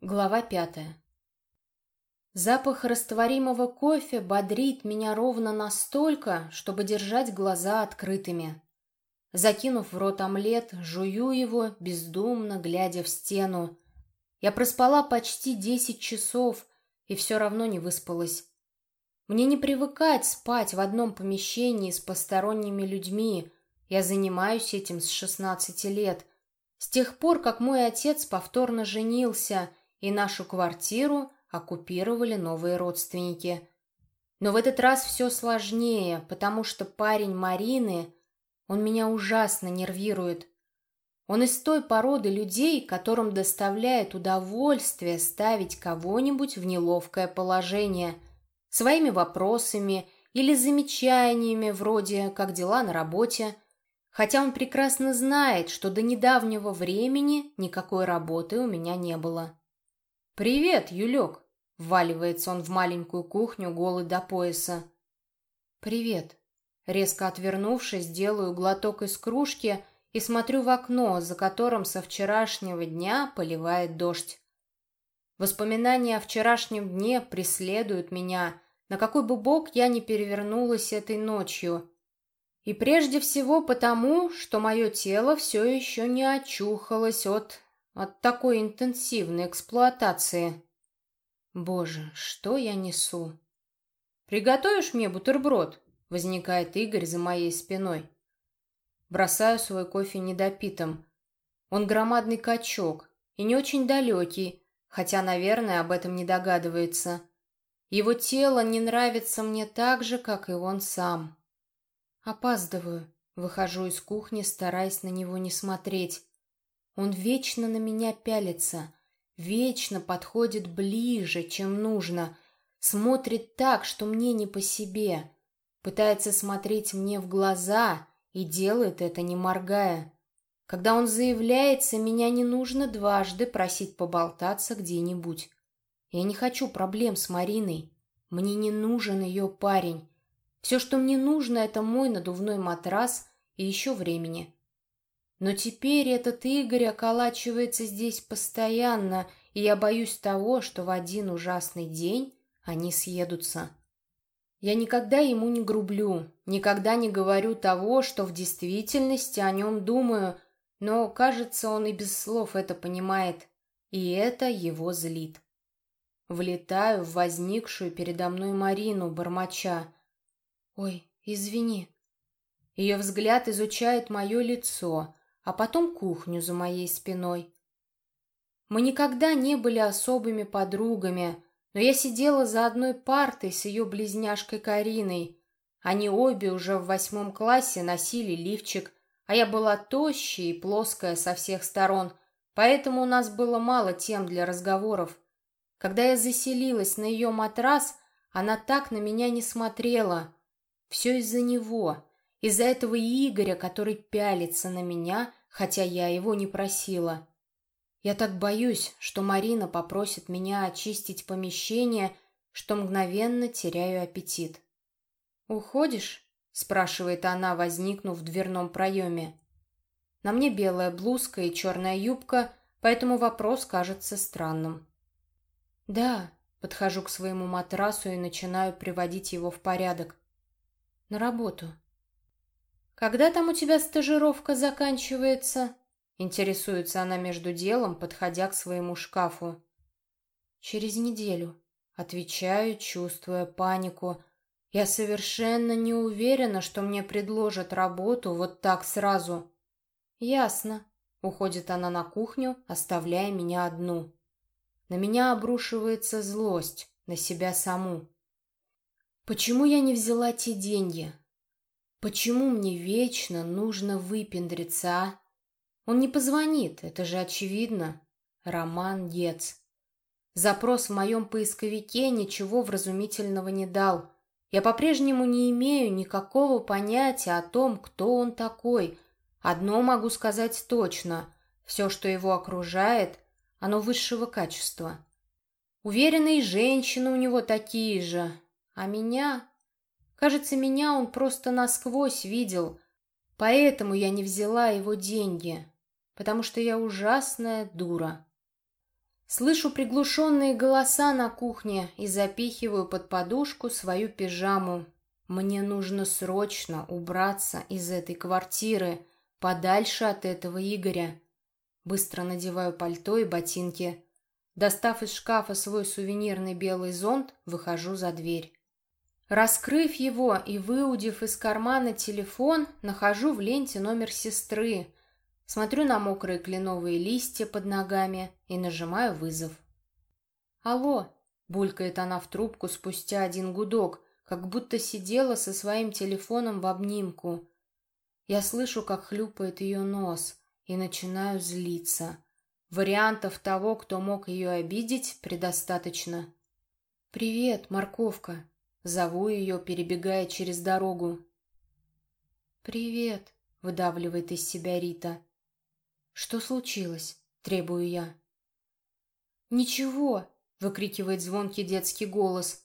Глава пятая. Запах растворимого кофе бодрит меня ровно настолько, чтобы держать глаза открытыми. Закинув в рот омлет, жую его, бездумно глядя в стену. Я проспала почти десять часов и все равно не выспалась. Мне не привыкать спать в одном помещении с посторонними людьми. Я занимаюсь этим с шестнадцати лет. С тех пор, как мой отец повторно женился — и нашу квартиру оккупировали новые родственники. Но в этот раз все сложнее, потому что парень Марины, он меня ужасно нервирует. Он из той породы людей, которым доставляет удовольствие ставить кого-нибудь в неловкое положение своими вопросами или замечаниями вроде «как дела на работе?», хотя он прекрасно знает, что до недавнего времени никакой работы у меня не было. «Привет, Юлек!» — вваливается он в маленькую кухню, голый до пояса. «Привет!» Резко отвернувшись, делаю глоток из кружки и смотрю в окно, за которым со вчерашнего дня поливает дождь. Воспоминания о вчерашнем дне преследуют меня, на какой бы бок я ни перевернулась этой ночью. И прежде всего потому, что мое тело все еще не очухалось от от такой интенсивной эксплуатации. Боже, что я несу? «Приготовишь мне бутерброд?» — возникает Игорь за моей спиной. Бросаю свой кофе недопитым. Он громадный качок и не очень далекий, хотя, наверное, об этом не догадывается. Его тело не нравится мне так же, как и он сам. Опаздываю. Выхожу из кухни, стараясь на него не смотреть. Он вечно на меня пялится, вечно подходит ближе, чем нужно, смотрит так, что мне не по себе, пытается смотреть мне в глаза и делает это не моргая. Когда он заявляется, меня не нужно дважды просить поболтаться где-нибудь. Я не хочу проблем с Мариной. Мне не нужен ее парень. Все, что мне нужно, это мой надувной матрас и еще времени. Но теперь этот Игорь околачивается здесь постоянно, и я боюсь того, что в один ужасный день они съедутся. Я никогда ему не грублю, никогда не говорю того, что в действительности о нем думаю, но, кажется, он и без слов это понимает, и это его злит. Влетаю в возникшую передо мной Марину, бормоча. «Ой, извини». Ее взгляд изучает мое лицо, а потом кухню за моей спиной. Мы никогда не были особыми подругами, но я сидела за одной партой с ее близняшкой Кариной. Они обе уже в восьмом классе носили лифчик, а я была тощая и плоская со всех сторон, поэтому у нас было мало тем для разговоров. Когда я заселилась на ее матрас, она так на меня не смотрела. Все из-за него, из-за этого Игоря, который пялится на меня хотя я его не просила. Я так боюсь, что Марина попросит меня очистить помещение, что мгновенно теряю аппетит. «Уходишь?» — спрашивает она, возникнув в дверном проеме. На мне белая блузка и черная юбка, поэтому вопрос кажется странным. «Да», — подхожу к своему матрасу и начинаю приводить его в порядок. «На работу». «Когда там у тебя стажировка заканчивается?» Интересуется она между делом, подходя к своему шкафу. «Через неделю», — отвечаю, чувствуя панику. «Я совершенно не уверена, что мне предложат работу вот так сразу». «Ясно», — уходит она на кухню, оставляя меня одну. На меня обрушивается злость, на себя саму. Почему я не взяла те деньги? Почему мне вечно нужно выпендриться, а? Он не позвонит, это же очевидно. Роман Гец. Запрос в моем поисковике ничего вразумительного не дал. Я по-прежнему не имею никакого понятия о том, кто он такой. Одно могу сказать точно. Все, что его окружает, оно высшего качества. Уверенные женщины у него такие же. А меня Кажется, меня он просто насквозь видел, поэтому я не взяла его деньги, потому что я ужасная дура. Слышу приглушенные голоса на кухне и запихиваю под подушку свою пижаму. Мне нужно срочно убраться из этой квартиры, подальше от этого Игоря. Быстро надеваю пальто и ботинки. Достав из шкафа свой сувенирный белый зонт, выхожу за дверь. Раскрыв его и выудив из кармана телефон, нахожу в ленте номер сестры. Смотрю на мокрые кленовые листья под ногами и нажимаю вызов. «Алло!» — булькает она в трубку спустя один гудок, как будто сидела со своим телефоном в обнимку. Я слышу, как хлюпает ее нос, и начинаю злиться. Вариантов того, кто мог ее обидеть, предостаточно. «Привет, морковка!» Зову ее, перебегая через дорогу. «Привет», — выдавливает из себя Рита. «Что случилось?» — требую я. «Ничего», — выкрикивает звонкий детский голос.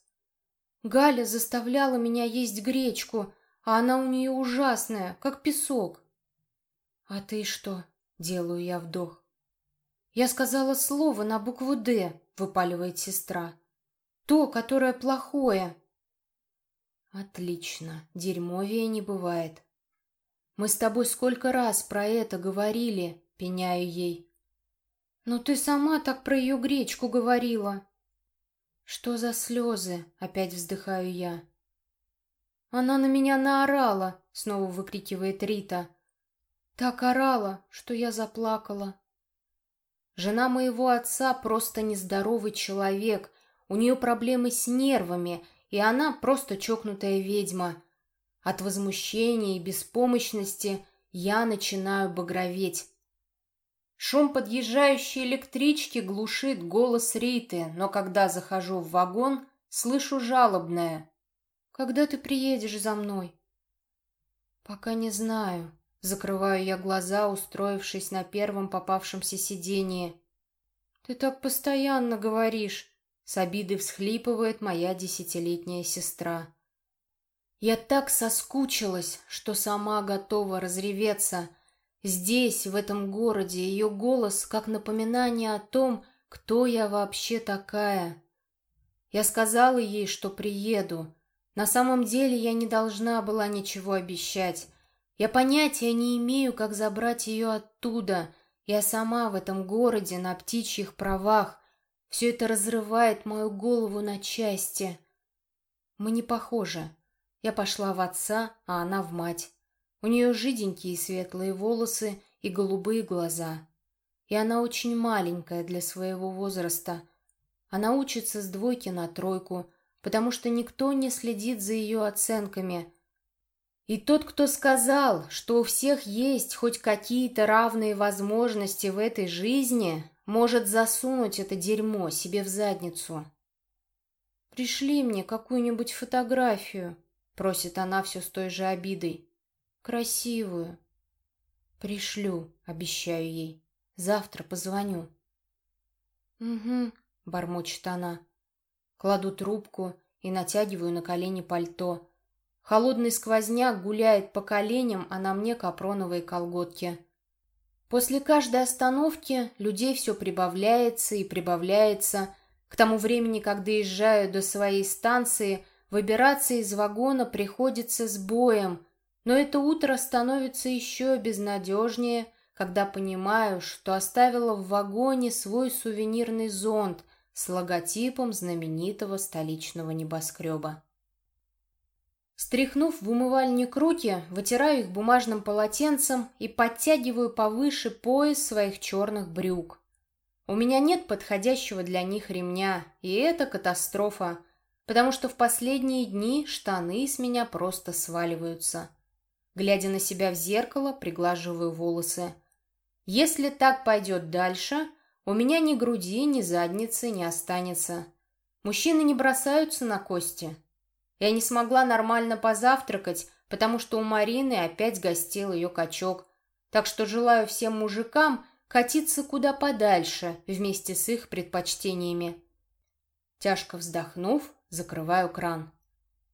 «Галя заставляла меня есть гречку, а она у нее ужасная, как песок». «А ты что?» — делаю я вдох. «Я сказала слово на букву «Д», — выпаливает сестра. «То, которое плохое». Отлично, дерьмовее не бывает. Мы с тобой сколько раз про это говорили, пеняю ей. Но ты сама так про ее гречку говорила. Что за слезы? Опять вздыхаю я. Она на меня наорала, снова выкрикивает Рита. Так орала, что я заплакала. Жена моего отца просто нездоровый человек. У нее проблемы с нервами, и она просто чокнутая ведьма. От возмущения и беспомощности я начинаю багроветь. Шум подъезжающей электрички глушит голос Риты, но когда захожу в вагон, слышу жалобное. «Когда ты приедешь за мной?» «Пока не знаю», — закрываю я глаза, устроившись на первом попавшемся сиденье. «Ты так постоянно говоришь», с обидой всхлипывает моя десятилетняя сестра. Я так соскучилась, что сама готова разреветься. Здесь, в этом городе, ее голос как напоминание о том, кто я вообще такая. Я сказала ей, что приеду. На самом деле я не должна была ничего обещать. Я понятия не имею, как забрать ее оттуда. Я сама в этом городе на птичьих правах, все это разрывает мою голову на части. Мы не похожи. Я пошла в отца, а она в мать. У нее жиденькие светлые волосы и голубые глаза. И она очень маленькая для своего возраста. Она учится с двойки на тройку, потому что никто не следит за ее оценками. И тот, кто сказал, что у всех есть хоть какие-то равные возможности в этой жизни, может засунуть это дерьмо себе в задницу. «Пришли мне какую-нибудь фотографию», — просит она все с той же обидой. «Красивую». «Пришлю», — обещаю ей. «Завтра позвоню». «Угу», — бормочет она. Кладу трубку и натягиваю на колени пальто. Холодный сквозняк гуляет по коленям, а на мне капроновые колготки. После каждой остановки людей все прибавляется и прибавляется. К тому времени, как доезжаю до своей станции, выбираться из вагона приходится с боем. Но это утро становится еще безнадежнее, когда понимаю, что оставила в вагоне свой сувенирный зонт с логотипом знаменитого столичного небоскреба. Стряхнув в умывальник руки, вытираю их бумажным полотенцем и подтягиваю повыше пояс своих черных брюк. У меня нет подходящего для них ремня, и это катастрофа, потому что в последние дни штаны с меня просто сваливаются. Глядя на себя в зеркало, приглаживаю волосы. Если так пойдет дальше, у меня ни груди, ни задницы не останется. Мужчины не бросаются на кости, я не смогла нормально позавтракать, потому что у Марины опять гостил ее качок. Так что желаю всем мужикам катиться куда подальше вместе с их предпочтениями. Тяжко вздохнув, закрываю кран.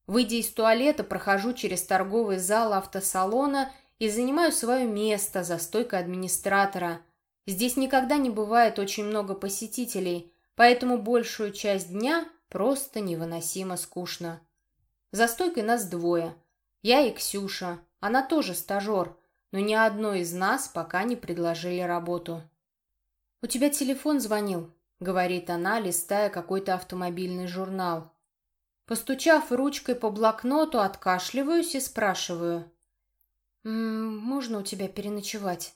Выйдя из туалета, прохожу через торговый зал автосалона и занимаю свое место за стойкой администратора. Здесь никогда не бывает очень много посетителей, поэтому большую часть дня просто невыносимо скучно. За стойкой нас двое. Я и Ксюша. Она тоже стажер, но ни одной из нас пока не предложили работу. «У тебя телефон звонил», — говорит она, листая какой-то автомобильный журнал. Постучав ручкой по блокноту, откашливаюсь и спрашиваю. «М -м, «Можно у тебя переночевать?»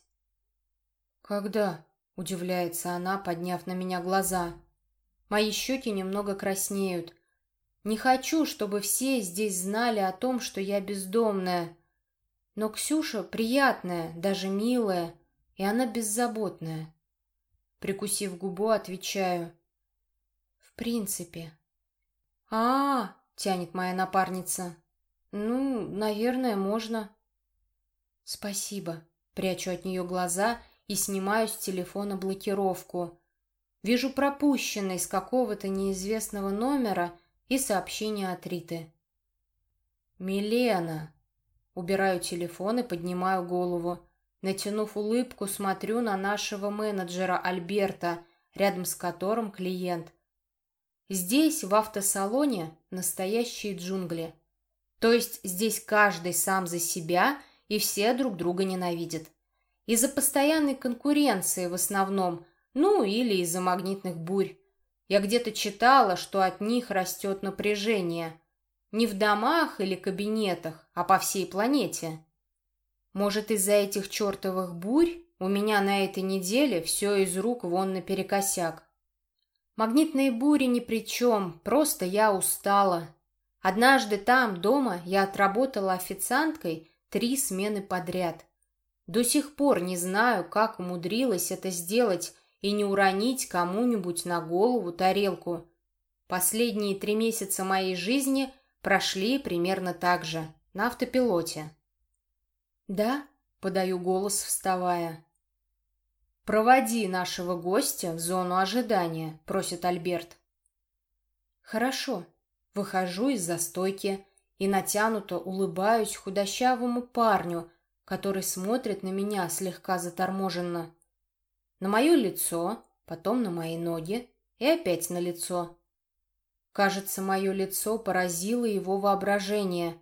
«Когда?» — удивляется она, подняв на меня глаза. Мои щеки немного краснеют. Не хочу, чтобы все здесь знали о том, что я бездомная. Но Ксюша приятная, даже милая, и она беззаботная. Прикусив губу, отвечаю. В принципе. а, -а, -а тянет моя напарница. Ну, наверное, можно. Спасибо. Прячу от нее глаза и снимаю с телефона блокировку. Вижу пропущенный с какого-то неизвестного номера и сообщение от Риты. «Милена!» Убираю телефон и поднимаю голову. Натянув улыбку, смотрю на нашего менеджера Альберта, рядом с которым клиент. Здесь, в автосалоне, настоящие джунгли. То есть здесь каждый сам за себя, и все друг друга ненавидят. Из-за постоянной конкуренции в основном, ну или из-за магнитных бурь. Я где-то читала, что от них растет напряжение. Не в домах или кабинетах, а по всей планете. Может, из-за этих чертовых бурь у меня на этой неделе все из рук вон наперекосяк. Магнитные бури ни при чем, просто я устала. Однажды там, дома, я отработала официанткой три смены подряд. До сих пор не знаю, как умудрилась это сделать и не уронить кому-нибудь на голову тарелку. Последние три месяца моей жизни прошли примерно так же, на автопилоте. «Да?» — подаю голос, вставая. «Проводи нашего гостя в зону ожидания», — просит Альберт. «Хорошо». Выхожу из застойки и натянуто улыбаюсь худощавому парню, который смотрит на меня слегка заторможенно. На мое лицо, потом на мои ноги и опять на лицо. Кажется, мое лицо поразило его воображение.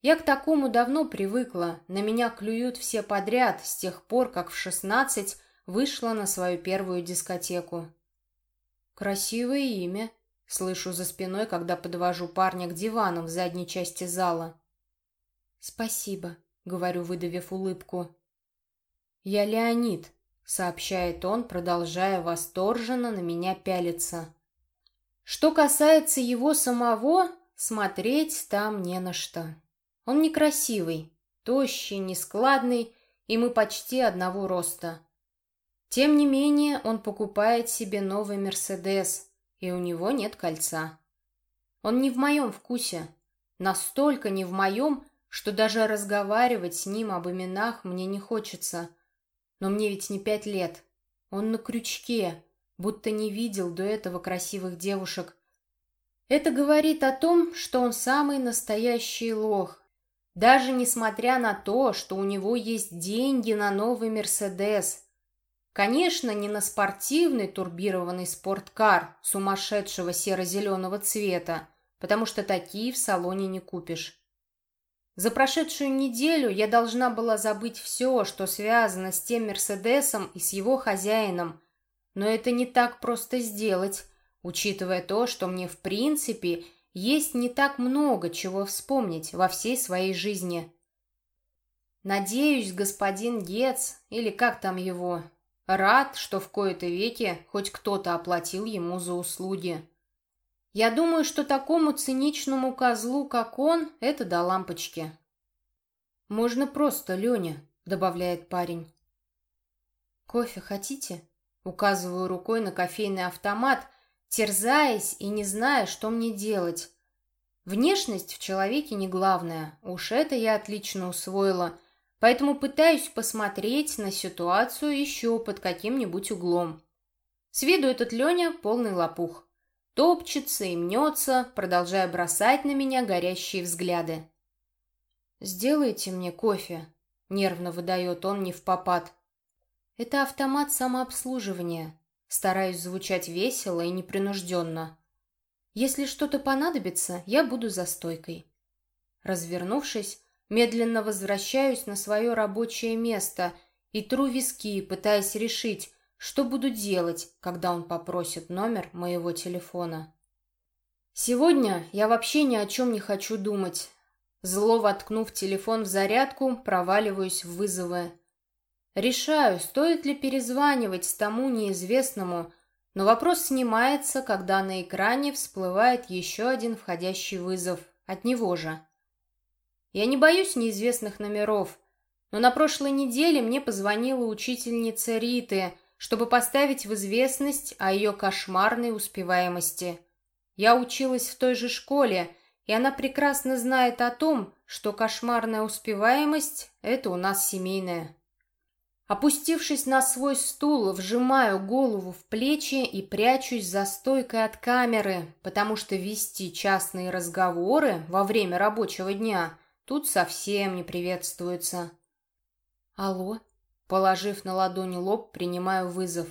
Я к такому давно привыкла, на меня клюют все подряд с тех пор, как в шестнадцать вышла на свою первую дискотеку. «Красивое имя», — слышу за спиной, когда подвожу парня к дивану в задней части зала. «Спасибо», — говорю, выдавив улыбку. «Я Леонид», — сообщает он, продолжая восторженно на меня пялиться. Что касается его самого, смотреть там не на что. Он некрасивый, тощий, нескладный, и мы почти одного роста. Тем не менее, он покупает себе новый «Мерседес», и у него нет кольца. Он не в моем вкусе. Настолько не в моем, что даже разговаривать с ним об именах мне не хочется. Но мне ведь не пять лет. Он на крючке, будто не видел до этого красивых девушек. Это говорит о том, что он самый настоящий лох, даже несмотря на то, что у него есть деньги на новый «Мерседес». Конечно, не на спортивный турбированный спорткар сумасшедшего серо-зеленого цвета, потому что такие в салоне не купишь. За прошедшую неделю я должна была забыть все, что связано с тем Мерседесом и с его хозяином, но это не так просто сделать, учитывая то, что мне в принципе есть не так много чего вспомнить во всей своей жизни. Надеюсь, господин Гец, или как там его, рад, что в кои-то веки хоть кто-то оплатил ему за услуги. Я думаю, что такому циничному козлу, как он, это до лампочки. «Можно просто, Леня», — добавляет парень. «Кофе хотите?» Указываю рукой на кофейный автомат — терзаясь и не зная, что мне делать. Внешность в человеке не главное, уж это я отлично усвоила, поэтому пытаюсь посмотреть на ситуацию еще под каким-нибудь углом. С виду этот Леня полный лопух. Топчется и мнется, продолжая бросать на меня горящие взгляды. «Сделайте мне кофе», — нервно выдает он не в попад. Это автомат самообслуживания. Стараюсь звучать весело и непринужденно. Если что-то понадобится, я буду за стойкой. Развернувшись, медленно возвращаюсь на свое рабочее место и тру виски, пытаясь решить, что буду делать, когда он попросит номер моего телефона. Сегодня я вообще ни о чем не хочу думать. Зло воткнув телефон в зарядку, проваливаюсь в вызовы. Решаю, стоит ли перезванивать тому неизвестному, но вопрос снимается, когда на экране всплывает еще один входящий вызов от него же. Я не боюсь неизвестных номеров, но на прошлой неделе мне позвонила учительница Риты, чтобы поставить в известность о ее кошмарной успеваемости. Я училась в той же школе, и она прекрасно знает о том, что кошмарная успеваемость – это у нас семейная. Опустившись на свой стул, вжимаю голову в плечи и прячусь за стойкой от камеры, потому что вести частные разговоры во время рабочего дня тут совсем не приветствуется. Алло, положив на ладони лоб, принимаю вызов.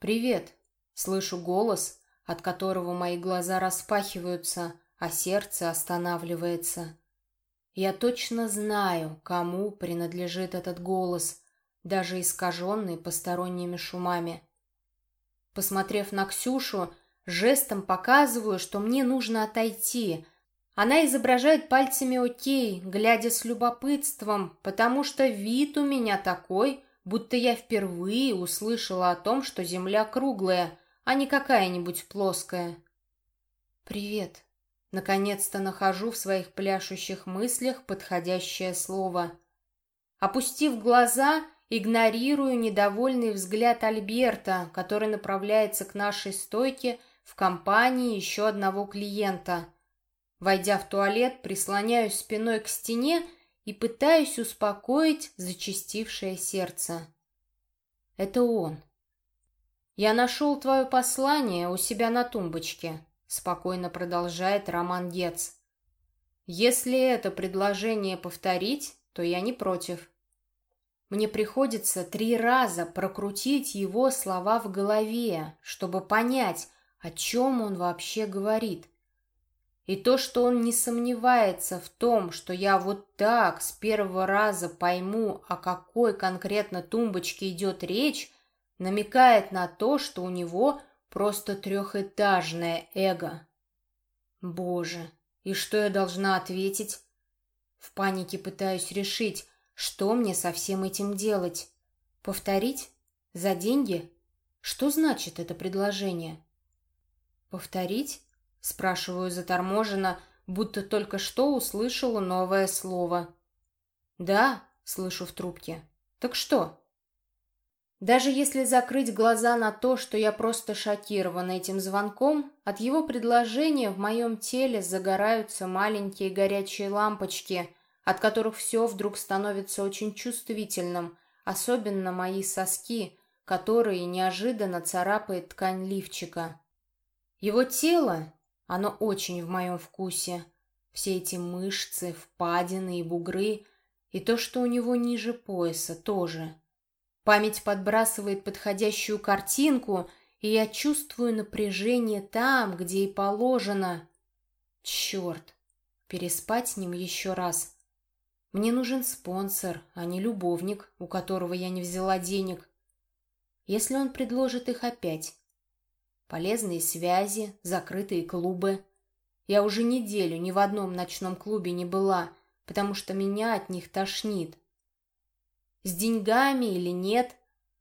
Привет, слышу голос, от которого мои глаза распахиваются, а сердце останавливается. Я точно знаю, кому принадлежит этот голос – даже искаженный посторонними шумами. Посмотрев на Ксюшу, жестом показываю, что мне нужно отойти. Она изображает пальцами окей, глядя с любопытством, потому что вид у меня такой, будто я впервые услышала о том, что земля круглая, а не какая-нибудь плоская. «Привет». Наконец-то нахожу в своих пляшущих мыслях подходящее слово. Опустив глаза, Игнорирую недовольный взгляд Альберта, который направляется к нашей стойке в компании еще одного клиента. Войдя в туалет, прислоняюсь спиной к стене и пытаюсь успокоить зачастившее сердце. Это он. «Я нашел твое послание у себя на тумбочке», — спокойно продолжает Роман Гец. «Если это предложение повторить, то я не против». Мне приходится три раза прокрутить его слова в голове, чтобы понять, о чем он вообще говорит. И то, что он не сомневается в том, что я вот так с первого раза пойму, о какой конкретно тумбочке идет речь, намекает на то, что у него просто трехэтажное эго. Боже, и что я должна ответить? В панике пытаюсь решить, что мне со всем этим делать? Повторить? За деньги? Что значит это предложение? Повторить? Спрашиваю заторможенно, будто только что услышала новое слово. Да, слышу в трубке. Так что? Даже если закрыть глаза на то, что я просто шокирована этим звонком, от его предложения в моем теле загораются маленькие горячие лампочки, от которых все вдруг становится очень чувствительным, особенно мои соски, которые неожиданно царапает ткань лифчика. Его тело, оно очень в моем вкусе. Все эти мышцы, впадины и бугры, и то, что у него ниже пояса, тоже. Память подбрасывает подходящую картинку, и я чувствую напряжение там, где и положено. Черт, переспать с ним еще раз — мне нужен спонсор, а не любовник, у которого я не взяла денег. Если он предложит их опять. Полезные связи, закрытые клубы. Я уже неделю ни в одном ночном клубе не была, потому что меня от них тошнит. С деньгами или нет,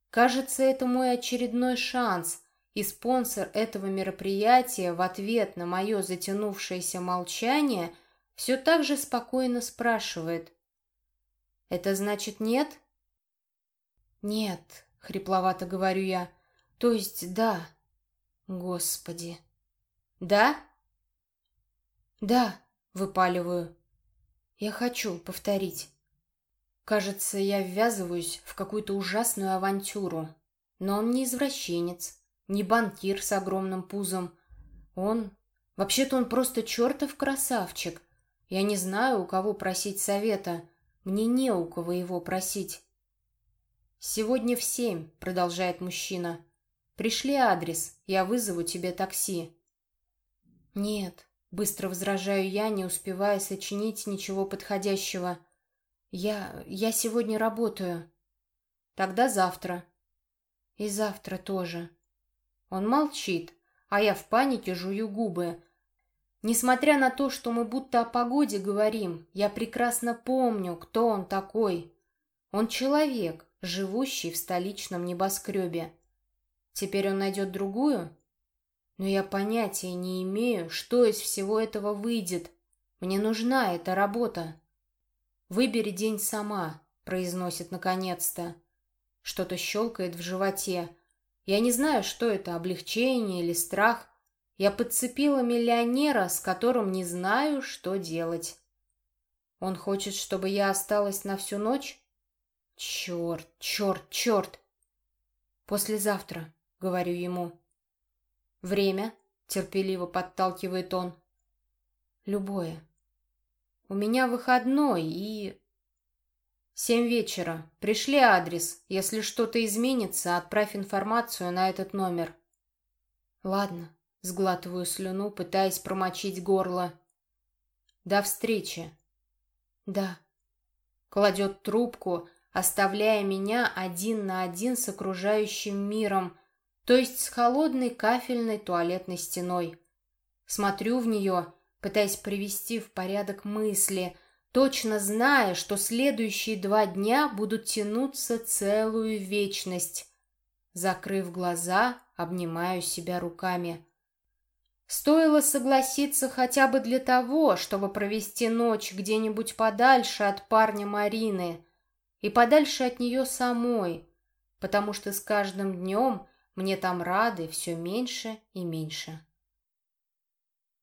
кажется, это мой очередной шанс, и спонсор этого мероприятия в ответ на мое затянувшееся молчание все так же спокойно спрашивает, это значит нет? Нет, хрипловато говорю я. То есть да. Господи. Да? Да, выпаливаю. Я хочу повторить. Кажется, я ввязываюсь в какую-то ужасную авантюру. Но он не извращенец, не банкир с огромным пузом. Он... Вообще-то он просто чертов красавчик. Я не знаю, у кого просить совета. Мне не у кого его просить. «Сегодня в семь», — продолжает мужчина. «Пришли адрес, я вызову тебе такси». «Нет», — быстро возражаю я, не успевая сочинить ничего подходящего. «Я... я сегодня работаю». «Тогда завтра». «И завтра тоже». Он молчит, а я в панике жую губы. Несмотря на то, что мы будто о погоде говорим, я прекрасно помню, кто он такой. Он человек, живущий в столичном небоскребе. Теперь он найдет другую? Но я понятия не имею, что из всего этого выйдет. Мне нужна эта работа. «Выбери день сама», — произносит наконец-то. Что-то щелкает в животе. Я не знаю, что это, облегчение или страх. Я подцепила миллионера, с которым не знаю, что делать. Он хочет, чтобы я осталась на всю ночь? Черт, черт, черт. Послезавтра, говорю ему. Время, терпеливо подталкивает он. Любое. У меня выходной и... Семь вечера. Пришли адрес. Если что-то изменится, отправь информацию на этот номер. Ладно, сглатываю слюну, пытаясь промочить горло. До встречи. Да. Кладет трубку, оставляя меня один на один с окружающим миром, то есть с холодной кафельной туалетной стеной. Смотрю в нее, пытаясь привести в порядок мысли, точно зная, что следующие два дня будут тянуться целую вечность. Закрыв глаза, обнимаю себя руками. Стоило согласиться хотя бы для того, чтобы провести ночь где-нибудь подальше от парня Марины, и подальше от нее самой, потому что с каждым днем мне там рады все меньше и меньше.